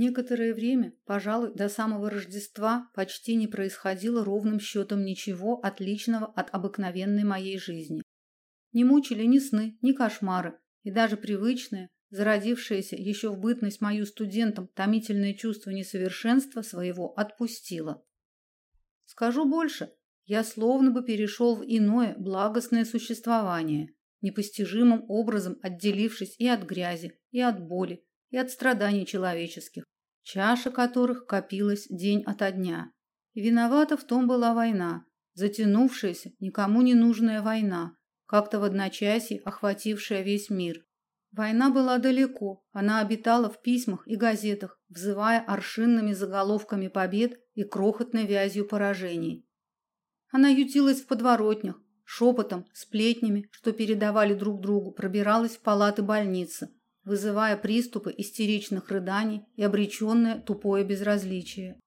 Некоторое время, пожалуй, до самого Рождества почти не происходило ровным счетом ничего отличного от обыкновенной моей жизни. Не мучили ни сны, ни кошмары, и даже привычное, зародившееся еще в бытность мою студентом томительное чувство несовершенства своего отпустило. Скажу больше, я словно бы перешел в иное благостное существование, непостижимым образом отделившись и от грязи, и от боли, и от страданий человеческих, чаша которых копилась день ото дня. И виновата в том была война, затянувшаяся, никому не нужная война, как-то в одночасье охватившая весь мир. Война была далеко, она обитала в письмах и газетах, взывая аршинными заголовками побед и крохотной вязью поражений. Она ютилась в подворотнях, шепотом, сплетнями, что передавали друг другу, пробиралась в палаты больницы, вызывая приступы истеричных рыданий и обреченное тупое безразличие.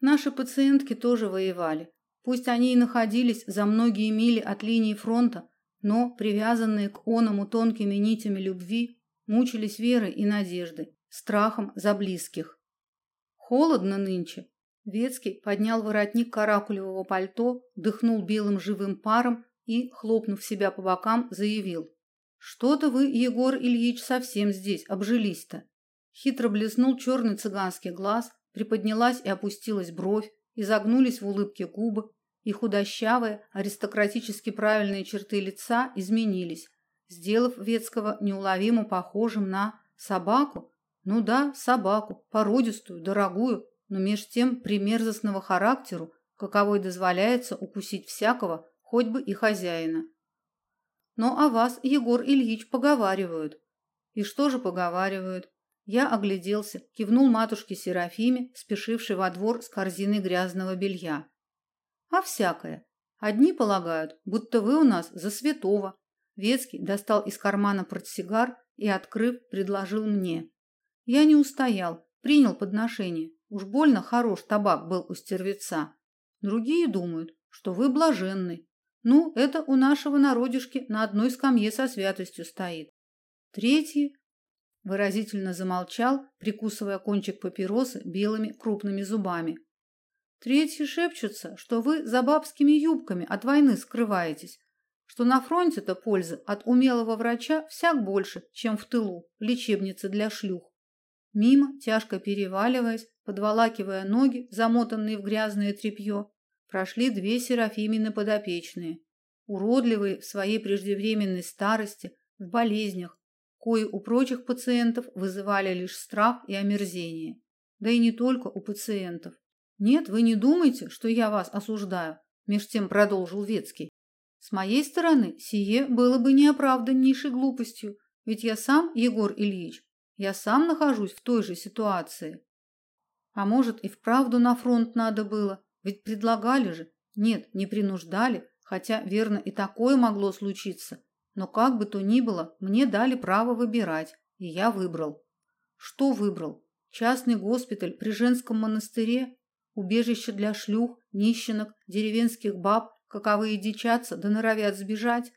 Наши пациентки тоже воевали. Пусть они и находились за многие мили от линии фронта, но, привязанные к оному тонкими нитями любви, мучились верой и надеждой, страхом за близких. Холодно нынче. Ветский поднял воротник каракулевого пальто, дыхнул белым живым паром и, хлопнув себя по бокам, заявил: что-то вы, Егор Ильич, совсем здесь обжились-то. Хитро блеснул черный цыганский глаз, приподнялась и опустилась бровь, изогнулись в улыбке губы, и худощавые, аристократически правильные черты лица изменились, сделав Ветского неуловимо похожим на собаку. Ну да, собаку, породистую, дорогую, но меж тем примерзостного характеру, каковой дозволяется укусить всякого, хоть бы и хозяина. Но о вас, Егор Ильич, поговаривают. И что же поговаривают? Я огляделся, кивнул матушке Серафиме, спешившей во двор с корзиной грязного белья. А всякое. Одни полагают, будто вы у нас за святого. Ветский достал из кармана портсигар и, открыв, предложил мне. Я не устоял, принял подношение. Уж больно хорош табак был у стервеца. Другие думают, что вы блаженный, ну, это у нашего народишки на одной скамье со святостью стоит. Третий выразительно замолчал, прикусывая кончик папиросы белыми крупными зубами. Третьи шепчутся, что вы за бабскими юбками от войны скрываетесь, что на фронте-то пользы от умелого врача всяк больше, чем в тылу, в лечебнице для шлюх. Мимо, тяжко переваливаясь, подволакивая ноги, замотанные в грязное тряпье, прошли две Серафимины подопечные, уродливые в своей преждевременной старости, в болезнях, кои у прочих пациентов вызывали лишь страх и омерзение. Да и не только у пациентов. Нет, вы не думайте, что я вас осуждаю, меж тем продолжил Ветский. С моей стороны, сие было бы неоправданнейшей глупостью, ведь я сам, Егор Ильич, я сам нахожусь в той же ситуации. А может, и вправду на фронт надо было, ведь предлагали же. Нет, не принуждали, хотя, верно, и такое могло случиться. Но как бы то ни было, мне дали право выбирать, и я выбрал. Что выбрал? Частный госпиталь при женском монастыре, убежище для шлюх, нищенок, деревенских баб, каковые дичатся да норовят сбежать,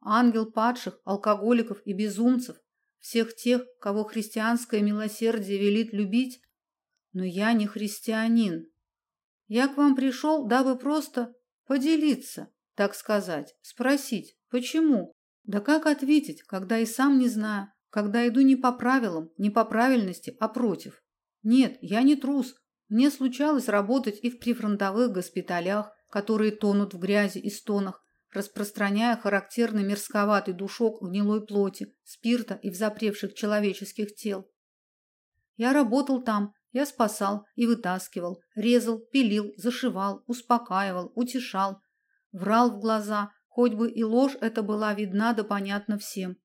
ангел падших, алкоголиков и безумцев, всех тех, кого христианское милосердие велит любить. Но я не христианин, я к вам пришел, дабы просто поделиться, так сказать, спросить, почему? Да как ответить, когда и сам не знаю, когда иду не по правилам, не по правильности, а против? Нет, я не трус. Мне случалось работать и в прифронтовых госпиталях, которые тонут в грязи и стонах, распространяя характерный мерзковатый душок гнилой плоти, спирта и взапревших человеческих тел. Я работал там, я спасал и вытаскивал, резал, пилил, зашивал, успокаивал, утешал, врал в глаза, хоть бы и ложь эта была видна да понятна всем.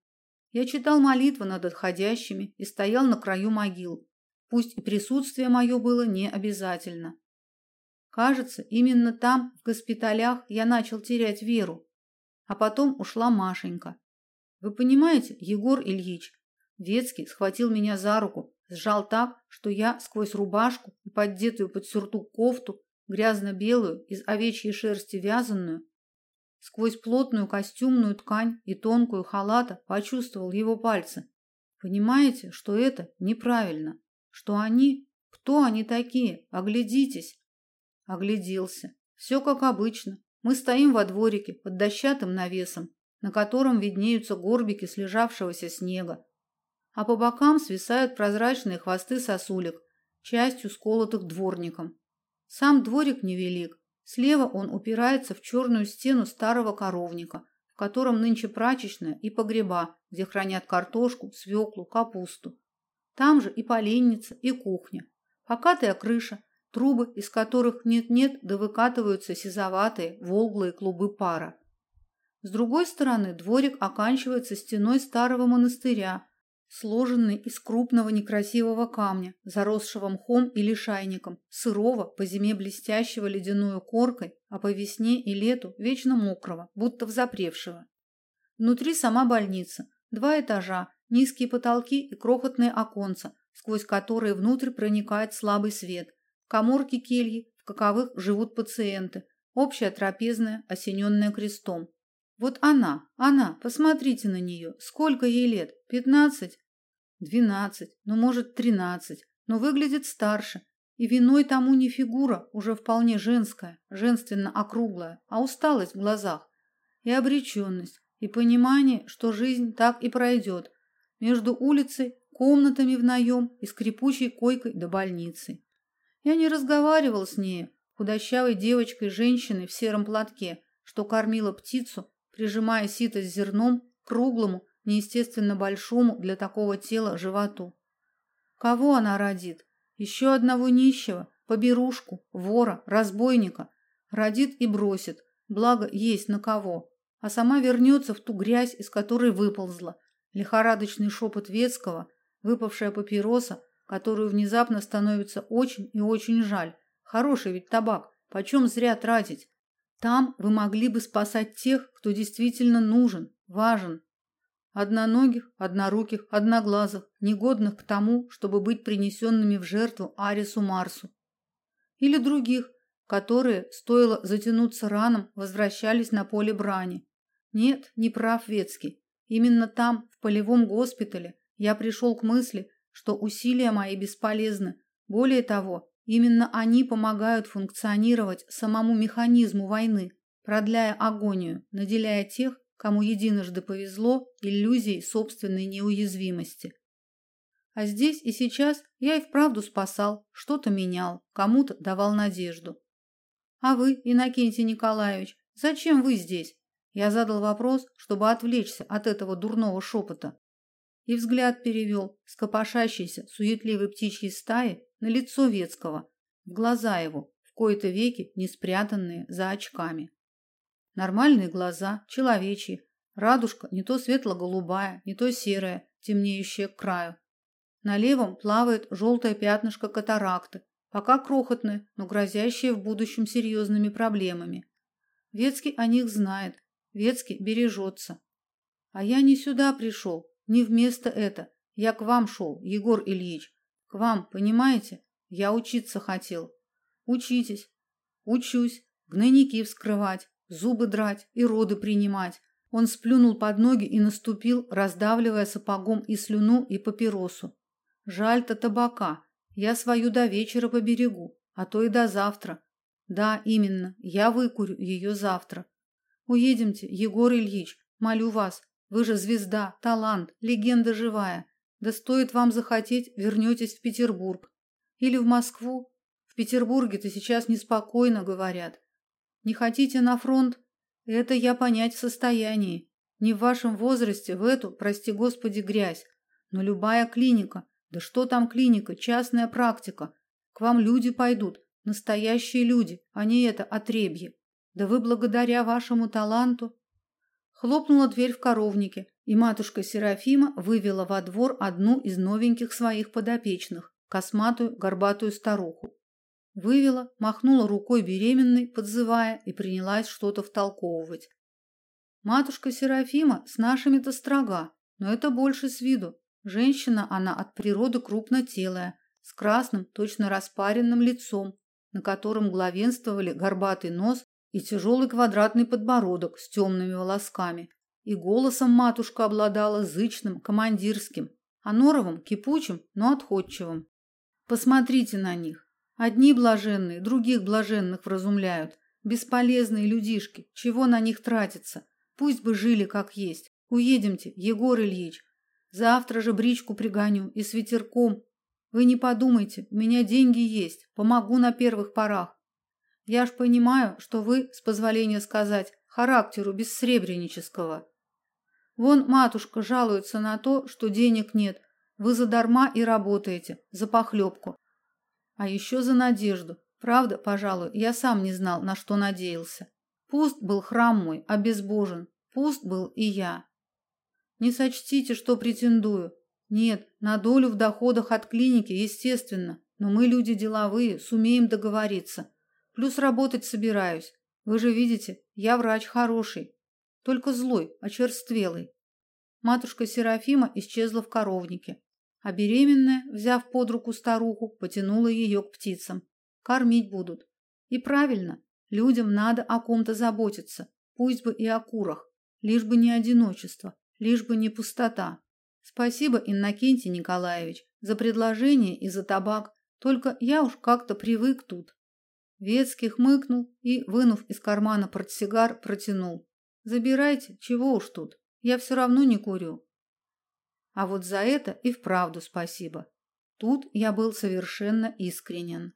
Я читал молитвы над отходящими и стоял на краю могил. Пусть и присутствие мое было не обязательно. Кажется, именно там, в госпиталях, я начал терять веру. А потом ушла Машенька. Вы понимаете, Егор Ильич, Ветский схватил меня за руку, Сжал так, что я сквозь рубашку и поддетую под сюртук кофту, грязно-белую, из овечьей шерсти вязаную, сквозь плотную костюмную ткань и тонкую халата почувствовал его пальцы. Понимаете, что это неправильно, что они, Кто они такие? Оглядитесь. Огляделся. Все как обычно. Мы стоим во дворике под дощатым навесом, на котором виднеются горбики слежавшегося снега, а по бокам свисают прозрачные хвосты сосулек, частью сколотых дворником. Сам дворик невелик. Слева он упирается в черную стену старого коровника, в котором нынче прачечная и погреба, где хранят картошку, свеклу, капусту. Там же и поленница, и кухня. Покатая крыша, трубы, из которых нет-нет, да выкатываются сизоватые, волглые клубы пара. С другой стороны дворик оканчивается стеной старого монастыря, сложенный из крупного некрасивого камня, заросшего мхом и лишайником, сырого, по зиме блестящего ледяной коркой, а по весне и лету вечно мокрого, будто взапревшего. Внутри сама больница, два этажа, низкие потолки и крохотные оконца, сквозь которые внутрь проникает слабый свет, Коморки кельи, в каковых живут пациенты, общая трапезная, осененная крестом. Вот она, она, посмотрите на нее. Сколько ей лет? Пятнадцать? Двенадцать, ну, может, тринадцать, но выглядит старше. И виной тому не фигура, уже вполне женская, женственно округлая, а усталость в глазах. И обреченность, и понимание, что жизнь так и пройдет. Между улицей, комнатами в наем и скрипучей койкой до больницы. Я не разговаривал с ней, худощавой девочкой-женщиной в сером платке, что кормила птицу, прижимая сито с зерном к круглому, неестественно большому для такого тела животу. Кого она родит? Еще одного нищего, поберушку, вора, разбойника. Родит и бросит, благо есть на кого. А сама вернется в ту грязь, из которой выползла. Лихорадочный шепот Ветского, выпавшая папироса, которую внезапно становится очень и очень жаль. Хороший ведь табак, почем зря тратить? Там вы могли бы спасать тех, кто действительно нужен, важен. Одноногих, одноруких, одноглазых, негодных к тому, чтобы быть принесенными в жертву Арису Марсу. Или других, которые, стоило затянуться раном, возвращались на поле брани. Нет, не прав Ветский. Именно там, в полевом госпитале, я пришел к мысли, что усилия мои бесполезны. Более того, именно они помогают функционировать самому механизму войны, продляя агонию, наделяя тех, кому единожды повезло, иллюзией собственной неуязвимости. А здесь и сейчас я и вправду спасал, что-то менял, кому-то давал надежду. А вы, Иннокентий Николаевич, зачем вы здесь? Я задал вопрос, чтобы отвлечься от этого дурного шепота и взгляд перевел с копошащейся, суетливой птичьей стаи на лицо Ветского, в глаза его, в кои-то веки не спрятанные за очками. Нормальные глаза, человечьи, радужка не то светло-голубая, не то серая, темнеющая к краю. На левом плавает желтое пятнышко катаракты, пока крохотное, но грозящее в будущем серьезными проблемами. Ветский о них знает, Ветский бережется. А я не сюда пришел, не вместо это. Я к вам шел, Егор Ильич. К вам, понимаете? Я учиться хотел. Учитесь. Учусь. Гнойники вскрывать, зубы драть и роды принимать. Он сплюнул под ноги и наступил, раздавливая сапогом и слюну, и папиросу. Жаль-то табака. Я свою до вечера поберегу, а то и до завтра. Да, именно, я выкурю ее завтра. Уедемте, Егор Ильич, молю вас, вы же звезда, талант, легенда живая. Да стоит вам захотеть, вернетесь в Петербург. Или в Москву. В Петербурге-то сейчас неспокойно, говорят. Не хотите на фронт? Это я понять в состоянии. Не в вашем возрасте в эту, прости господи, грязь. Но любая клиника, да что там клиника, частная практика. К вам люди пойдут, настоящие люди, а не это отребье. Да вы благодаря вашему таланту Хлопнула дверь в коровнике, и матушка Серафима вывела во двор одну из новеньких своих подопечных, косматую горбатую старуху. Вывела, махнула рукой беременной, подзывая, и принялась что-то втолковывать. Матушка Серафима с нашими-то строга, но это больше с виду. Женщина она от природы крупнотелая, с красным, точно распаренным лицом, на котором главенствовали горбатый нос и тяжелый квадратный подбородок с темными волосками. И голосом матушка обладала зычным, командирским, а норовым кипучим, но отходчивым. Посмотрите на них. Одни блаженные, других блаженных вразумляют. Бесполезные людишки, чего на них тратиться? Пусть бы жили как есть. Уедемте, Егор Ильич. Завтра же бричку пригоню и с ветерком. Вы не подумайте, у меня деньги есть, помогу на первых порах. Я ж понимаю, что вы, с позволения сказать, характеру бессребренического. Вон матушка жалуется на то, что денег нет. Вы задарма и работаете, за похлебку. А еще за надежду. Правда, пожалуй, я сам не знал, на что надеялся. Пуст был храм мой, обезбожен. Пуст был и я. Не сочтите, что претендую. Нет, на долю в доходах от клиники, естественно. Но мы люди деловые, сумеем договориться. Плюс работать собираюсь. Вы же видите, я врач хороший. Только злой, очерствелый. Матушка Серафима исчезла в коровнике. А беременная, взяв под руку старуху, потянула ее к птицам. Кормить будут. И правильно, людям надо о ком-то заботиться, пусть бы и о курах, лишь бы не одиночество, лишь бы не пустота. Спасибо, Иннокентий Николаевич, за предложение и за табак, только я уж как-то привык тут. Ветский хмыкнул и, вынув из кармана портсигар, протянул. Забирайте, чего уж тут. Я все равно не курю. А вот за это и вправду спасибо. Тут я был совершенно искренен.